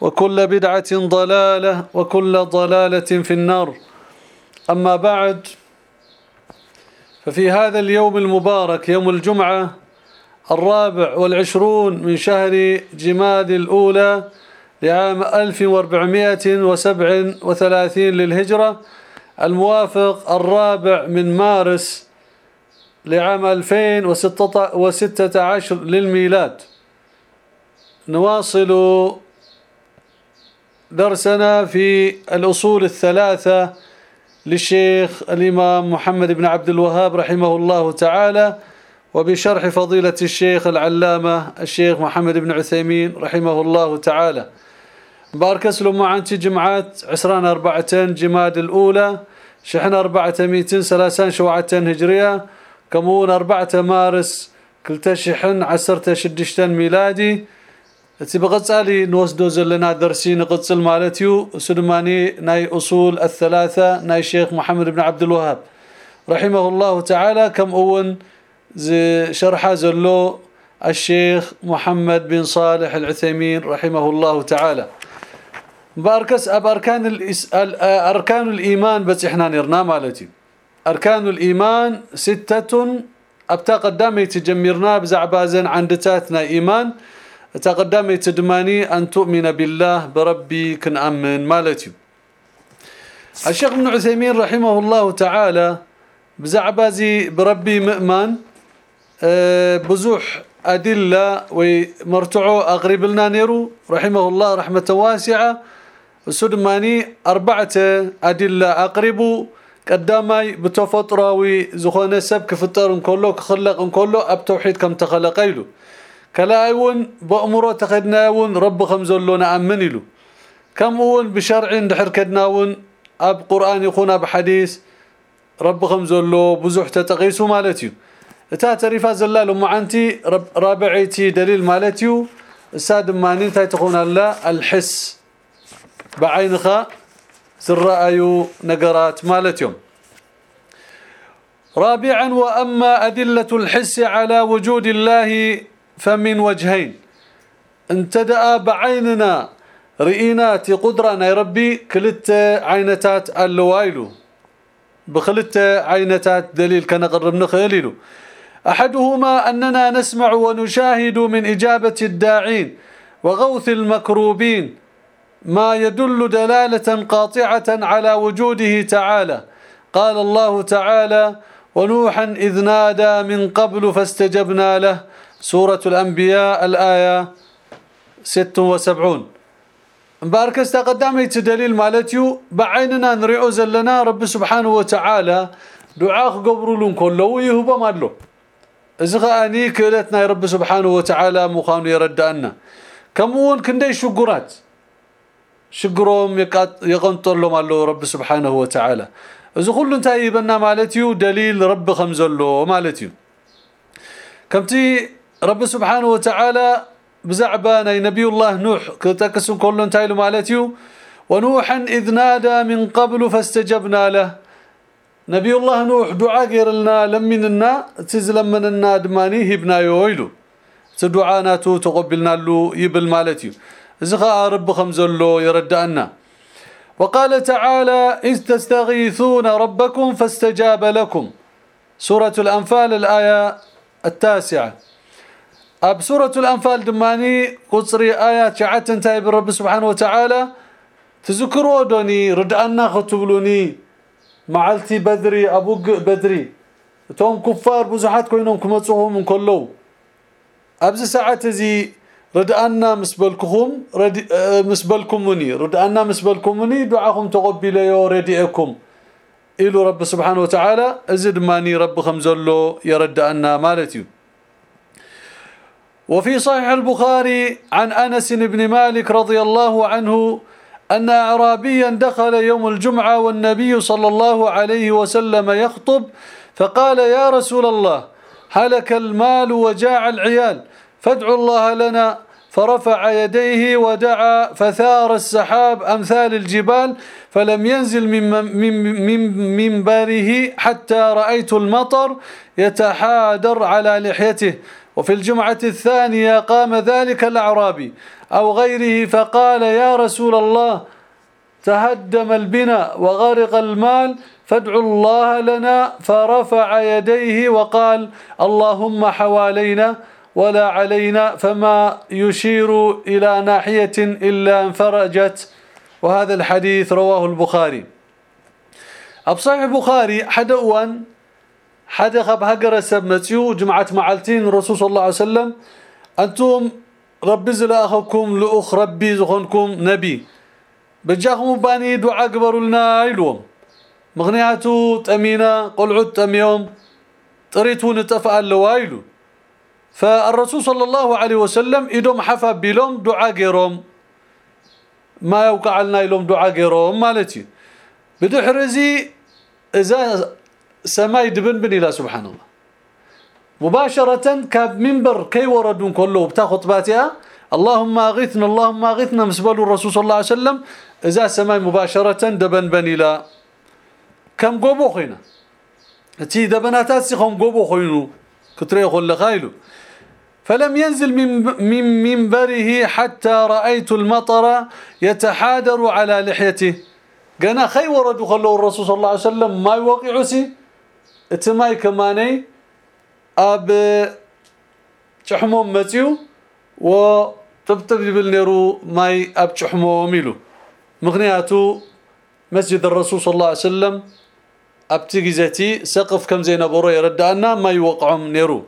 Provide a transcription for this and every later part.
وكل بدعة ضلالة وكل ضلالة في النار. أما بعد ففي هذا اليوم المبارك يوم الجمعة الرابع والعشرون من شهر جماد الأولى لعام 1437 للهجرة الموافق الرابع من مارس لعام 2016 للميلاد. نواصل درسنا في الأصول الثلاثة للشيخ الإمام محمد بن عبد الوهاب رحمه الله تعالى وبشرح فضيلة الشيخ العلامة الشيخ محمد بن عثيمين رحمه الله تعالى. بارك أسلم معنتي جمعات عسران أربعة جماد الأولى شحن أربعة ميتين سلاسان شوعة هجرية كمون أربعة مارس كلتا شحن عسرت شدشتن ميلادي እቲ بقصالي نوسدو زلنا درسي نقصل مالتيو سدماني ناي اصول الثلاثه ناي شيخ محمد بن عبد الوهاب رحمه الله تعالى كم اون شرحه زلو الشيخ محمد بن صالح العثيمين رحمه الله تعالى باركس اب اركان اركان الايمان بس إحنا نرنا مالتي اركان الايمان سته ابتا قدامي تجمرنا بزعبازن عندتاتنا ايمان تقدمي تدماني أن تؤمن بالله بربي كنأمن مالتي الشيخ ابن عثيمين رحمه الله تعالى بزعبازي بربي مؤمن بزوح أدلة ومرتعو أقرب لنا نيرو رحمه الله رحمة واسعة سدماني أربعة أدلة أقربوا قدامي بتفطراوي زخونه سب كفطر كله كخلق كله اب توحيد كم تخلقيلو كلايون بأمره تخدناون رب خمزلو نأمن له كم اون بشرع دحر كدناون اب قران يكون بحديث رب خمزلو بزح تتقيسو مالتيو اتا تعريفا زلال معنتي رابعيتي دليل مالتيو الساد مانين تاي تكون لا الحس بعينخ سرايو نقرات مالتيوم رابعا واما ادله الحس على وجود الله فمن وجهين. انتدأ بعيننا رئينات قدرنا يا ربي كلت عينتات اللوايلو بخلت عينتات دليل كان قرب نخيليلو أحدهما أننا نسمع ونشاهد من إجابة الداعين وغوث المكروبين ما يدل دلالة قاطعة على وجوده تعالى. قال الله تعالى ونوحا إذ نادى من قبل فاستجبنا له سورة الأنبياء الآية 76 مبارك استقدامي دليل مالتيو بعيننا نريعو زلنا رب سبحانه وتعالى دعاء قبروا لهم كله ويهبا مالو. اذا آني كلتنا يا رب سبحانه وتعالى مخانو يردأنا كمون كندي شقرات. شقروم يقنطر لهم الله رب سبحانه وتعالى. كل انتهي يبنا مالتيو دليل رب خمزلو مالتيو. كمتي رب سبحانه وتعالى بزعبان نبي الله نوح كتكسن كل انتايلو مالتيو. ونوحا إذ نادى من قبل فاستجبنا له. نبي الله نوح دعاء غير لنا لمننا تزلمننا دماني هبنا يويلو تدعاناتو تقبلنا له يبل مالتي زخا رب خمزلو يردأنا وقال تعالى إذ تستغيثون ربكم فاستجاب لكم. سورة الأنفال الآية التاسعة. أب سورة الأنفال دماني قصري ايات شعت انتهي بالرب سبحانه وتعالى. تذكروا دوني ردعنا خطبلوني معلتي بدري ابو بدري. توم كفار بزحات كوينهم كمصوهم من كلو. أبز ساعة زي ردعنا مسبلكم رد مسبلكمني ردعنا مسبلكمني دعاكم تقبل يا رديكم إلو رب سبحانه وتعالى ازد ماني رب خمزلو يردعنا مالتي وفي صحيح البخاري عن أنس بن مالك رضي الله عنه أن أعرابيا دخل يوم الجمعة والنبي صلى الله عليه وسلم يخطب فقال يا رسول الله هلك المال وجاع العيال فادعوا الله لنا. فرفع يديه ودعا فثار السحاب أمثال الجبال فلم ينزل من من منبره حتى رأيت المطر يتحادر على لحيته. وفي الجمعة الثانية قام ذلك الأعرابي أو غيره فقال يا رسول الله تهدم البناء وغرق المال فادعوا الله لنا فرفع يديه وقال اللهم حوالينا ولا علينا فما يشير إلى ناحية إلا انفرجت. وهذا الحديث رواه البخاري. أبصح البخاري حدأوا حدا خب هجر سب متيو جمعه معلتين الرسول صلى الله عليه وسلم أنتم ربي زلاخكم لاخ ربي زخنكم نبي بجاكم باني دعاء قبروا لنا يلوم مغنياتو تامينا قلعوا تاميوم طريتو نتفع اللوايلو فالرسول صلى الله عليه وسلم ايدهم حفا بلوم دعاء غيرهم ما يوقع لنا لهم دعاء غيرهم مالتي بدحرزي اذا سماي دبن بن إلى سبحان الله. مباشرة كاب منبر كي وردون كله بتا خطباتها اللهم أغثنا اللهم أغثنا مسبل الرسول صلى الله عليه وسلم. إذا سماي مباشرة دبن بن إلى كم قوبو خينا تي دبناتات سيخم قوبو خينو كتري خل خايلو فلم ينزل من من منبره حتى رأيت المطر يتحادر على لحيته. قنا خي ورد خلو الرسول صلى الله عليه وسلم ما يوقع سي؟ اتماي كماني اب چحموم متيو و طبطب يبل نيرو ماي اب چحموم يلو مغنياتو مسجد الرسول صلى الله عليه وسلم ابتي غزتي سقف كم زين ابورو يردانا ما يوقعهم نيرو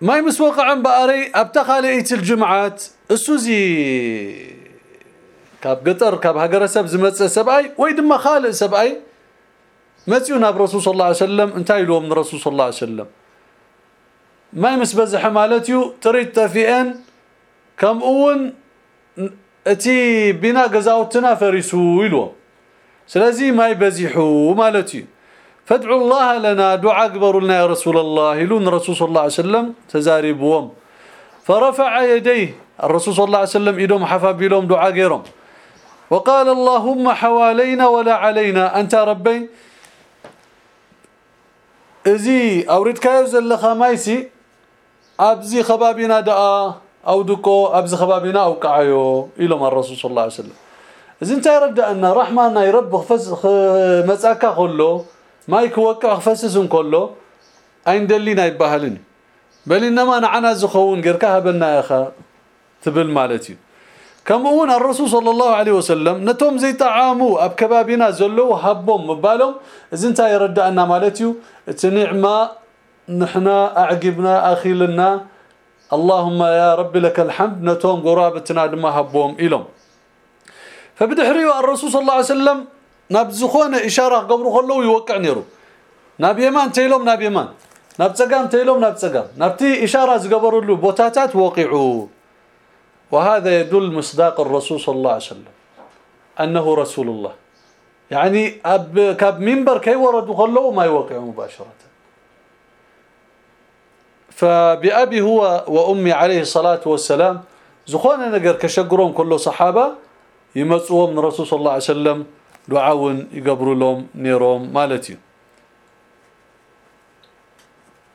ما يمسوقعن باري ابتخاليت الجمعات السوزي كاب قطر كاب هاجر سب زمص سباي وي دما خالق سباي متيو ناب رسول صلى الله عليه وسلم انتهى له من رسول صلى الله عليه وسلم ما يمس بزح مالتيو تريد تفيئن كم اون اتي بنا غزاوتنا فريسو يلو سلازي ما يبزحوا مالتي فادعوا الله لنا دعاء اكبر لنا يا رسول الله يلون الرسول صلى الله عليه وسلم تزاربهم فرفع يديه الرسول صلى الله عليه وسلم ايدهم حفا بيلهم دعاء غيرهم وقال اللهم حوالينا ولا علينا انت ربي እዚ ኣውሪድካዮ ዘለኻ ማይሲ ኣብዚ ከባቢና ደኣ ኣውድቆ ኣብዚ ከባቢና ኣውቃዓዮ ኢሎም ኣረሱል ስለ ላ ሰለም እዚ እንታይ ረዳእና ራሕማ ናይ ረቢ ክመፃካ ከሎ ማይ ክወቅዕ ክፈስስ እንከሎ ኣይንደሊና ይባሃልን እዩ። በሊ እነማ ንዓና ዝኸውን ጌርካ ሃበና ኢኻ ትብል ማለት እዩ። ከምኡ እውን ኣረሱል صለ ላሁ ለ ወሰለም ነቶም ዘይጠዓሙ ኣብ ከባቢና ዘለዉ ሃቦም ምባሎም እዚ እንታይ የረዳእና ማለት እዩ? تنعمه نحنا اعقبنا أخيلنا. اللهم يا رب لك الحمد. نتوم قرابتنا دما هبهم إلهم. فبدحريو الرسول صلى الله عليه وسلم نبزخونه إشارة قبرو خلو يوقع نيرو. ناب يمان تيلوم ناب يمان. ناب تيلوم ناب صقام نبتي إشارة زقبروا له بوتاتات وقعوا وهذا يدل مصداق الرسول صلى الله عليه وسلم. أنه رسول الله. يعني اب كأب منبر كي ورد خلو ما يوقع مباشرة. فبأبي هو وأمي عليه الصلاة والسلام زخونا نقر كشقرهم كله صحابة يمصوهم من الرسول صلى الله عليه وسلم دعاون يقبروا لهم نيروم مالتي.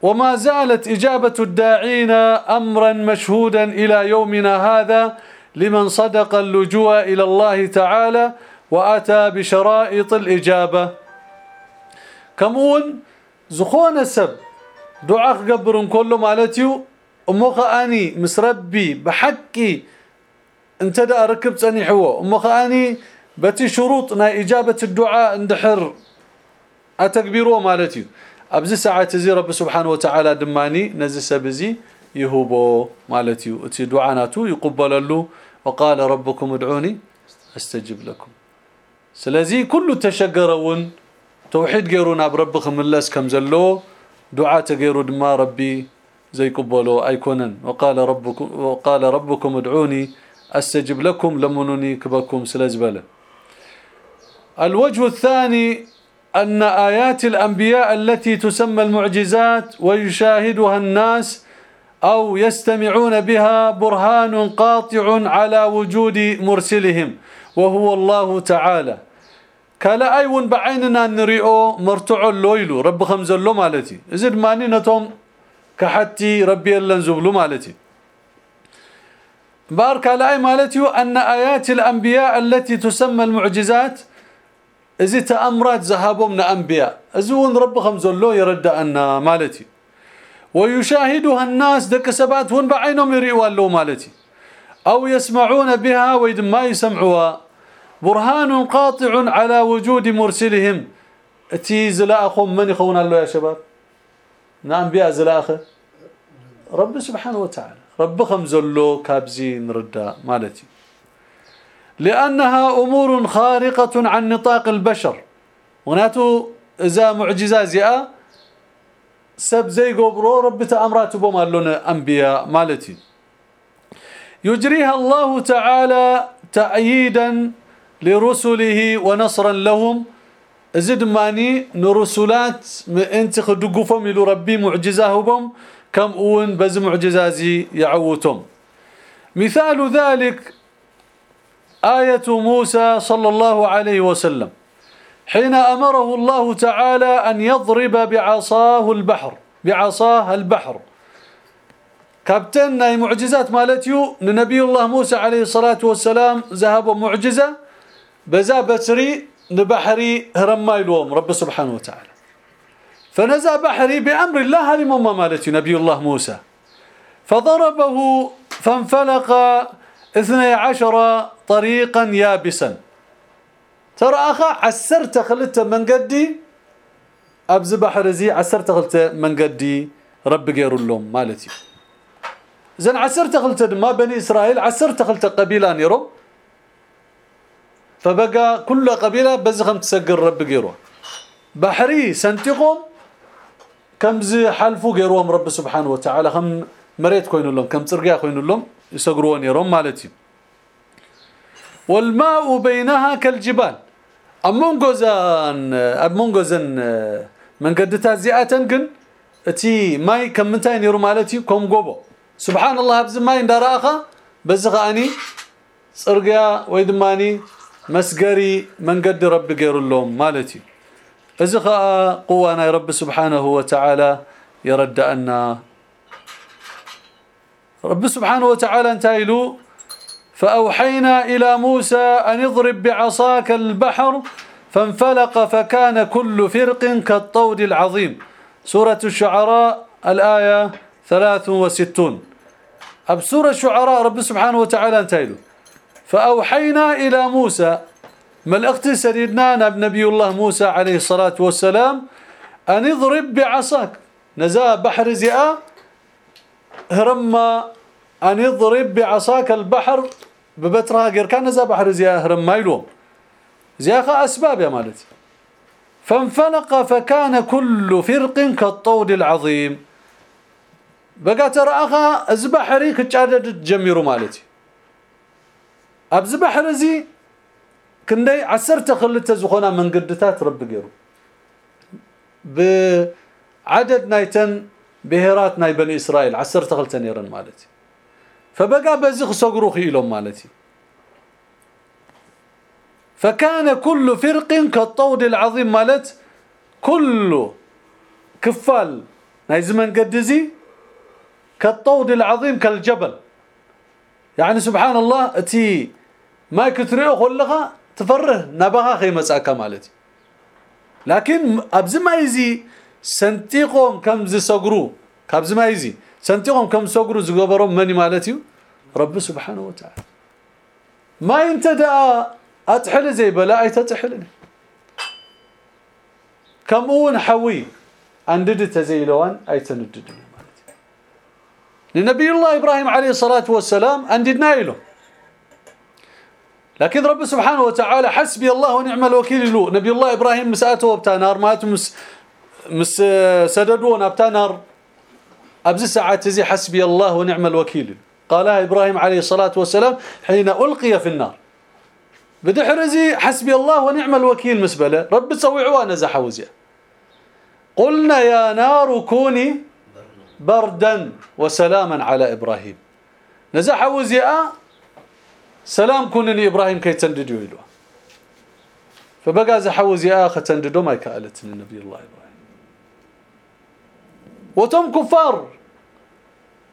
وما زالت إجابة الداعين أمرا مشهودا إلى يومنا هذا لمن صدق اللجوء إلى الله تعالى وأتى بشرائط الإجابة. كمون زخون سب دعاء قبر كله مالتيو امو آني مسربي بحقي انت دا ركب صنيحو امو آني بتي شروط نا إجابة الدعاء اندحر أتكبيرو مالتي ابز ساعة زي رب سبحانه وتعالى دماني نزي سبزي يهوبو مالتي أتي دعاناتو يقبل له وقال ربكم ادعوني أستجب لكم. سلازي كل تشجرون توحيد غيرونا بربكم ملس كم زلو دعاء تغيرو دما ربي زي قبلوا أيكونن. وقال ربكم وقال ربكم ادعوني أستجب لكم لمنوني كبكم سلازبله الوجه الثاني أن آيات الأنبياء التي تسمى المعجزات ويشاهدها الناس أو يستمعون بها برهان قاطع على وجود مرسلهم. وهو الله تعالى. كلا أيون بعيننا نريو مرتع اللويل رب خمزلو مالتي. زد ماني نتوم كحتي ربي يلن زبلو مالتي. بارك لاي مالتي أن آيات الأنبياء التي تسمى المعجزات إذا تأمرات ذهبوا من أنبياء. أزون رب خمزلو يرد أن مالتي. ويشاهدها الناس دك سبات هون بعينهم يريوا له مالتي. أو يسمعون بها ويد ما يسمعوها. برهان قاطع على وجود مرسلهم. تي زلاخهم من يخون الله يا شباب؟ نعم بها زلاخه رب سبحانه وتعالى. رب خمزلو كابزين ردا مالتي. لأنها أمور خارقة عن نطاق البشر. وناتو إذا معجزة زياء سب زي قبرو رب تأمرات بمالون أنبياء مالتي. يجريها الله تعالى تأييدا لرسله ونصرا لهم. زد ماني نرسلات إنت خدقفهم يلو ربي معجزاهم كم أون بز معجزازي يعوتهم. مثال ذلك آية موسى صلى الله عليه وسلم. حين أمره الله تعالى أن يضرب بعصاه البحر بعصاه البحر. كابتن معجزات مالتيو لنبي الله موسى عليه الصلاة والسلام ذهب معجزة. بزا بسري نبحري هرما يلوم رب سبحانه وتعالى فنزى بحري بأمر الله هذه مما مالتي نبي الله موسى فضربه فانفلق اثني عشر طريقا يابسا ترى اخا عسرت خلت من قدي ابز بحر زي عسرت خلت من قدي رب غير اللوم مالتي زين عسرت خلت ما بني اسرائيل عسرت خلت قبيله نيرو فبقى كل قبيلة بزخم تسقر رب غيره بحري سنتقهم كم زي حلفوا غيرهم رب سبحانه وتعالى. خم مريت كوين لهم كم ترقيا كوين لهم يسقرون يرون مالتي. والماء بينها كالجبال. امون غزان امون غزن من قدتا زياتن كن اتي ماي كم منتاي نيرو مالتي كوم غوبو سبحان الله أبز ماي انداراخا بزغاني صرغيا ويدماني مسقري من قد رب غير اللوم مالتي. ازخا قوانا رب سبحانه وتعالى يرد أن رب سبحانه وتعالى انتايلو فأوحينا إلى موسى أن اضرب بعصاك البحر فانفلق فكان كل فرق كالطود العظيم. سورة الشعراء الآية 63 أب سورة الشعراء رب سبحانه وتعالى انتايلو. فأوحينا إلى موسى ملأخت سيدنا نبي الله موسى عليه الصلاة والسلام أن اضرب بعصاك. نزا بحر زئا هرما أن يضرب بعصاك البحر ببترها غير. كان نزا بحر زئا هرما يلوم زياخة أسباب يا مالتي. فانفلق فكان كل فرق كالطود العظيم. بقى ترى أخا أزبحري كتشادد جميرو مالتي. أبز بحر زي كندي عسرت خلت زخونا من قدتات رب غيرو بعدد نايتن بهرات ناي بني اسرائيل عسرت خلت نيرن مالتي فبقى بزخ صقرو خيلهم مالتي فكان كل فرق كالطود العظيم مالت كل كفال ناي زمن قدزي كالطود العظيم كالجبل يعني سبحان الله اتي ما كتريو خلغا تفره نبغى خيمصاك مالتي. لكن ابز ما يزي سنتيقهم كم زي سغرو كابز ما يزي سنتيقهم كم سغرو زغبرهم مني مالتي رب سبحانه وتعالى. ما ينتدى أتحل زي بلا اي تتحلني كمون حوي انددت زي لوان أي تنددني لنبي الله إبراهيم عليه الصلاة والسلام أنددنا له لكن رب سبحانه وتعالى حسبي الله ونعم الوكيل له. نبي الله إبراهيم مسأته وبتا نار مات مس مس سددون ابتا نار. ابز ساعات زي حسبي الله ونعم الوكيل. قالها إبراهيم عليه الصلاة والسلام حين ألقي في النار. بدحرزي حسبي الله ونعم الوكيل مسبلة. رب تسوي عوانا زحوزيا قلنا يا نار كوني بردا وسلاما على إبراهيم. نزح وزيا سلام كونني إبراهيم كي تنددوا له فبقى زحوزيا ختنددو ما كالت النبي الله إبراهيم. وتم كفار.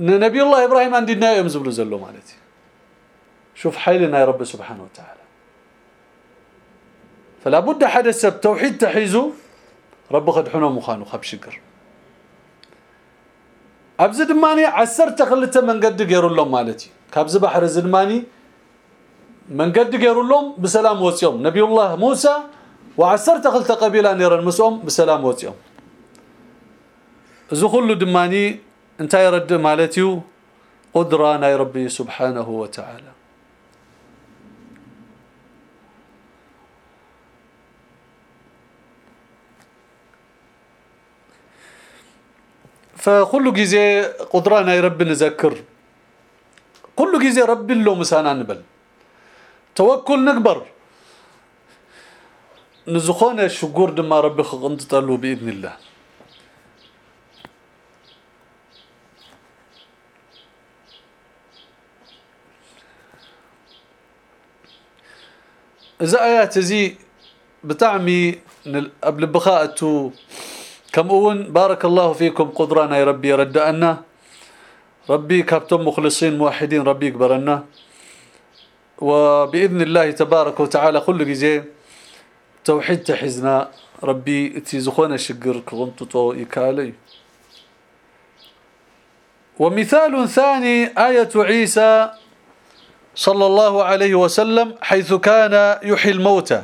نبي الله إبراهيم عندنا يوم زبلوا زلوا مالتي. شوف حيلنا يا رب سبحانه وتعالى. فلا بد حدث توحيد تحيزو. رب قد حنا مخانو خب شكر. ابز دماني عسرت خلته من قد غيروا لهم مالتي. كابز بحر زدماني من قد غيروا لهم بسلام وصيوم نبي الله موسى وعسرت خلته قبيلة نيرن مسوم بسلام وصيوم ذو دماني انت يرد مالتيو قدره ناي ربي سبحانه وتعالى فكل جزء قدرانا يا رب نذكر كل جزء رب له مسانا نبل توكل نكبر. نزخونه الشكور دما ربي خنطلو بإذن الله. إذا آيات زي بتعمي قبل بخاءته كم أون بارك الله فيكم قدرانا يا ربي ردأنا ربي كابتم مخلصين موحدين ربي يكبرنا وبإذن الله تبارك وتعالى كل جزء توحيد تحزنا. ربي تيزخونا شقر كغنططو يكالي ومثال ثاني آية عيسى صلى الله عليه وسلم حيث كان يحيي الموتى.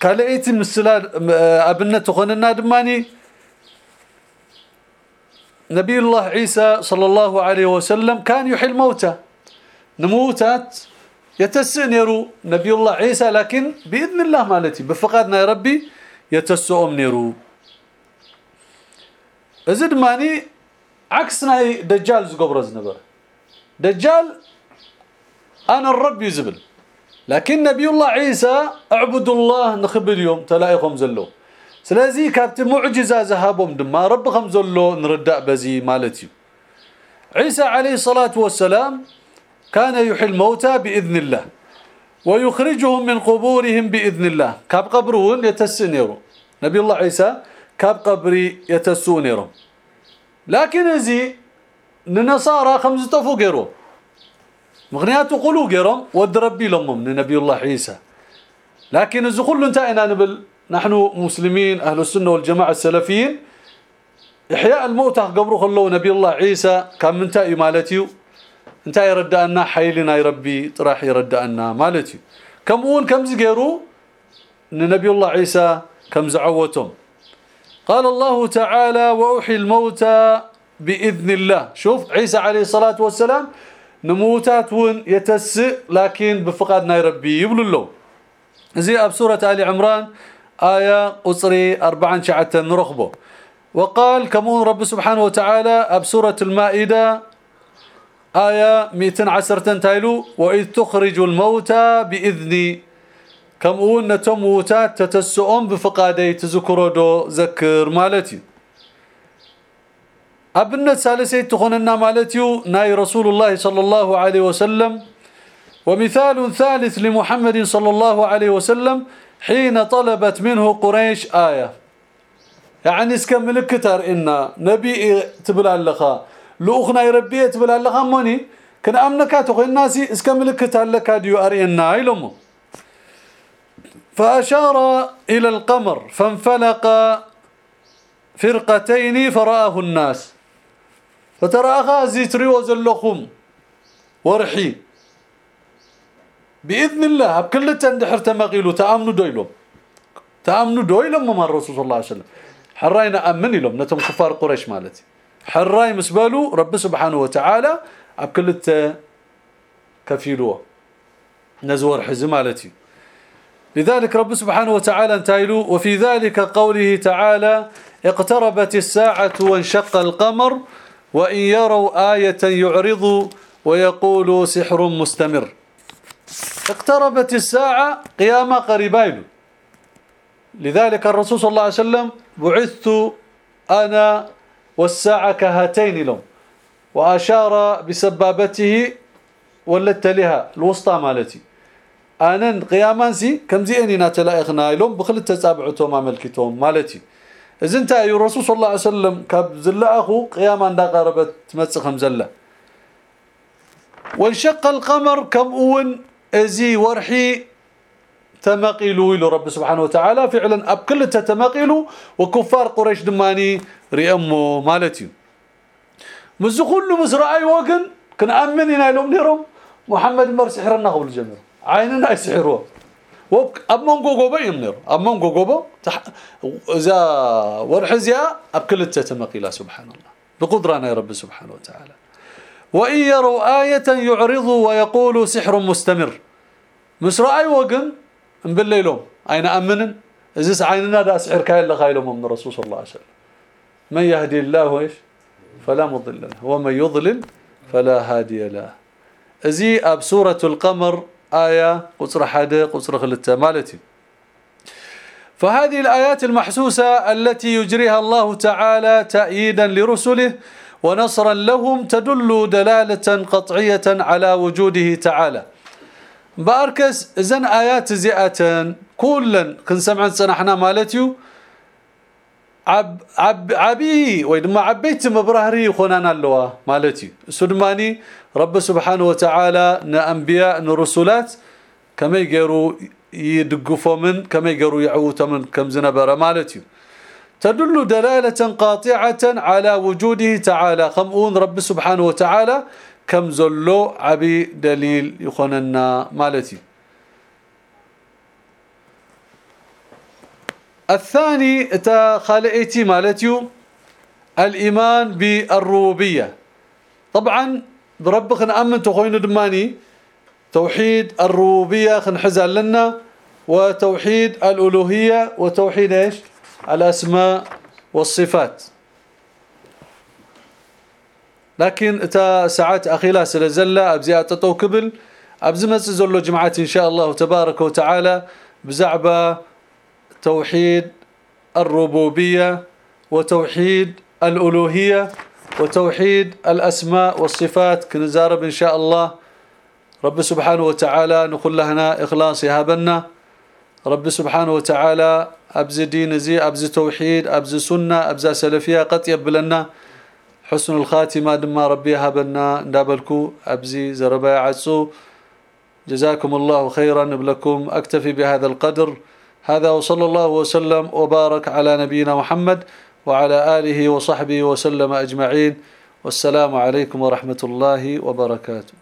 كالئيت مسلال ابنته خننا دماني. نبي الله عيسى صلى الله عليه وسلم كان يحيي الموتى. نموتات يتسنيرو نبي الله عيسى لكن بإذن الله مالتي بفقادنا يا ربي يتسؤم نيرو. ازد ماني عكسنا دجال زقبرز نبر دجال أنا الرب يزبل لكن نبي الله عيسى أعبد الله نخب اليوم تلاقيهم زلو. سلازي كابت معجزة ذهبهم دما ربهم زلو نردأ بزي مالتي. عيسى عليه الصلاة والسلام كان يحيي الموتى بإذن الله ويخرجهم من قبورهم بإذن الله. كاب قبرون يتسنيرو نبي الله عيسى كاب قبري يتسونيرو لكن زي ننصارى خمس طفو غيرو. مغنيات قلو غيرهم ود ربي لهم نبي الله عيسى. لكن اذا كل انتهينا نبل نحن مسلمين أهل السنة والجماعة السلفيين إحياء الموتى قبره خلو نبي الله عيسى كان منتهي مالتي انت يردأنا حيلنا يربي طرح يردأنا مالتي كمون كم زغيرو نبي الله عيسى كم زعوتهم قال الله تعالى واوحي الموتى باذن الله شوف عيسى عليه الصلاه والسلام نموتات ون يتسئ لكن بفقادنا يربي يبلو له زي اب سوره ال عمران إيه قصري 4 شعته نرخبه وقال كمون رب سبحانه وتعالى اب سوره المائده آية 210 تايلو وإذ تخرج الموتى بإذني. كم أون تموتات تتسؤون بفقادي تذكرودو ذكر مالتي أبنت ثالثي تخوننا مالتي ناي رسول الله صلى الله عليه وسلم. ومثال ثالث لمحمد صلى الله عليه وسلم حين طلبت منه قريش آية. يعني اسكم ملكتر إن نبي تبلا لخا تبلا لخا موني كان أمنكا تخي الناس إسكم ملكتر لك ديو أرئنا إلمو فأشار إلى القمر فانفلق فرقتين فرآه الناس. فترى أخا زيتري وزلخم ورحي. بإذن الله بكل تندحر تمغيلو تامنوا دويلهم تامنوا دويلهم ما الرسول صلى الله عليه وسلم. حراينا امن لهم نتم كفار قريش مالتي. حراي مسبالو رب سبحانه وتعالى بكل كفيلوه نزور حزم مالتي. لذلك رب سبحانه وتعالى انتايلو وفي ذلك قوله تعالى اقتربت الساعة وانشق القمر وإن يروا آية يعرضوا ويقولوا سحر مستمر. اقتربت الساعة قيامة قريبين لذلك الرسول صلى الله عليه وسلم بعثت أنا والساعة كهاتين لهم. وأشار بسبابته ولدت لها الوسطى مالتي. أنا قيامانسي كم زيني لهم بخلت تتابعتهم ملكتهم مالتي. اذا انت اي الرسول صلى الله عليه وسلم كاب زلا أخو قياما دا قربت تمسخم زلة. وانشق القمر كم أون أزي ورحي تمقلوا إلى رب سبحانه وتعالى. فعلا أب كل تتمقلوا وكفار قريش دماني ريمو مالتي مز كل مزرعي وقن كنامن لهم نيرهم محمد مر سحرنا قبل الجميع عيننا يسحروا وب امون غوغوبا يمنر امون غوغوبا إذا ورحزيا أب كل تتمقلا سبحان الله بقدرنا يا رب سبحانه وتعالى. وإن يروا آية يعرضوا ويقولوا سحر مستمر. مسرعي وقن بالليلهم اين امنن اذا عيننا دا سحر كاين لخايلهم من الرسول صلى الله عليه وسلم من يهدي الله إيش فلا مضل له ومن يضلل فلا هادي له ازي اب سوره القمر إيه قصر حدا قصر خلته مالتي فهذه الآيات المحسوسة التي يجريها الله تعالى تأييدا لرسله ونصرا لهم تدل دلالة قطعية على وجوده تعالى باركس إذن آيات زئات كلا كنسمع صنحنا مالتيو. عب عب عبي ويدما عبيت مبرهري خنانا اللوا مالتي سدماني رب سبحانه وتعالى نأنبياء نرسلات كما يغيروا يدقفوا من كما يغيروا يعوتوا من كم زنبر مالتي تدل دلالة قاطعة على وجوده تعالى. خمؤون رب سبحانه وتعالى كم زلو عبي دليل يخوننا مالتي. الثاني تا خالئتي مالتيو الإيمان بالربوبية. طبعا برب خنأمن تخوين دماني. توحيد الربوبية خنحزل لنا وتوحيد الألوهية وتوحيد إيش؟ الأسماء والصفات. لكن تا ساعات اخيلا سلزله أبزي أتطو كبل. أبزي مس زلو جمعات إن شاء الله تبارك وتعالى بزعبه توحيد الربوبية وتوحيد الألوهية وتوحيد الأسماء والصفات كنزارب إن شاء الله. رب سبحانه وتعالى نقول لهنا إخلاص يهبنا رب سبحانه وتعالى ابز دين زي ابز توحيد ابز سنة ابز سلفيه قد يبلنا. حسن الخاتمة دما ربي هبنا ندابلكو أبزي زربا عصو جزاكم الله خيرا بلكم. أكتفي بهذا القدر. هذا وصلى الله وسلم وبارك على نبينا محمد وعلى آله وصحبه وسلم أجمعين. والسلام عليكم ورحمة الله وبركاته.